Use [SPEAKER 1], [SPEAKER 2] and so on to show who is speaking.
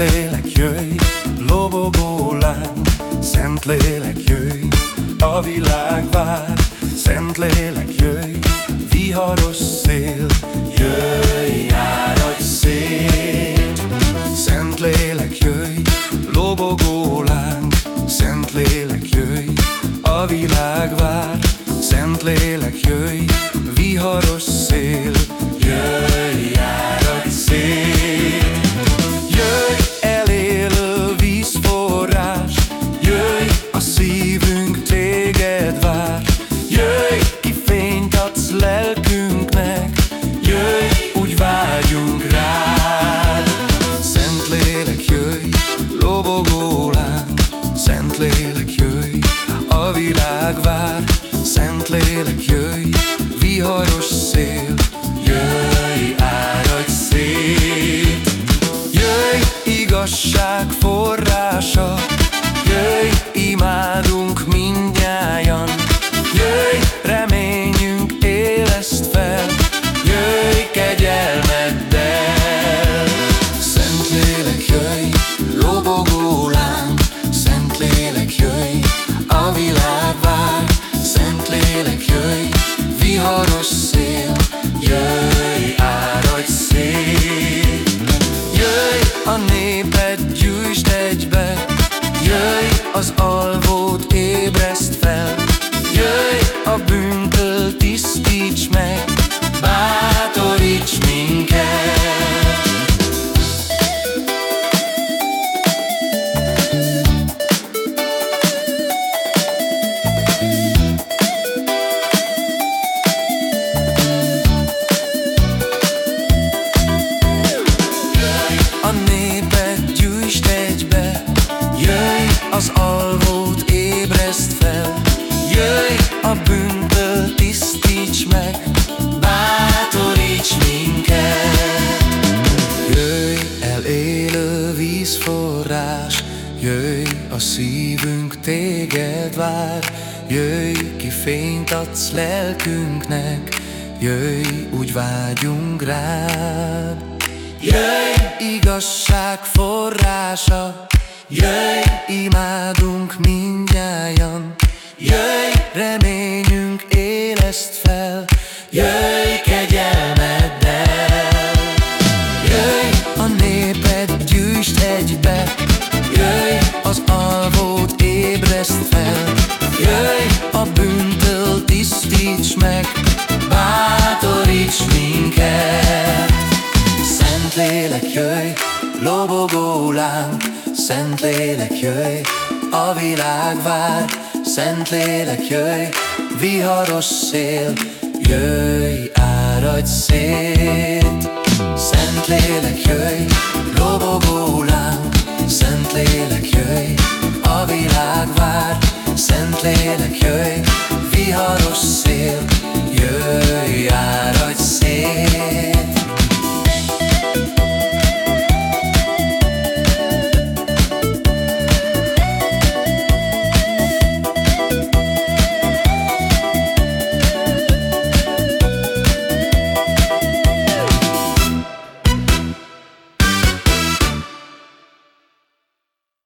[SPEAKER 1] Szent lélek jöjj, lobogó láng. Szent lélek jöjj, a világ vár. Szent lélek jöjj, viharos szél. Jöjj, áradj szét Szent lélek jöjj, lobogó láng. Szent lélek jöjj, a világ vár. Szent lélek jöjj, viharos szél Szent lélek jöjj, viharos szél Jöjj, áradj szét. Jöjj, a népet gyűjtsd egybe. Jöjj, az alvót ébreszt fel. Jöjj, a bűntől tisztíts meg a bűntől tisztíts meg Bátoríts minket. Jöjj, elélő vízforrás Jöjj, a szívünk téged vár. Jöjj, ki fényt adsz lelkünknek Jöjj, úgy vágyunk rád. Jöjj, igazság forrása Jöjj, imádunk mindnyájan. Jöjj, reményünk éleszt fel. Jöjj, kegyelmeddel. Jöjj, a népet gyűjtsd egybe. Jöjj, az alvót ébreszt fel. Jöjj, a bűntől tisztíts meg. Bátoríts minket. Szent lélek jöjj, lobogó láng. Szent lélek jöjj, a világ vár Szent lélek jöjj, viharos szél Jöjj, áradj szét. Szent lélek jöjj, lobogó láng Szent lélek jöjj, a világ vár. Szent lélek jöjj, viharos szél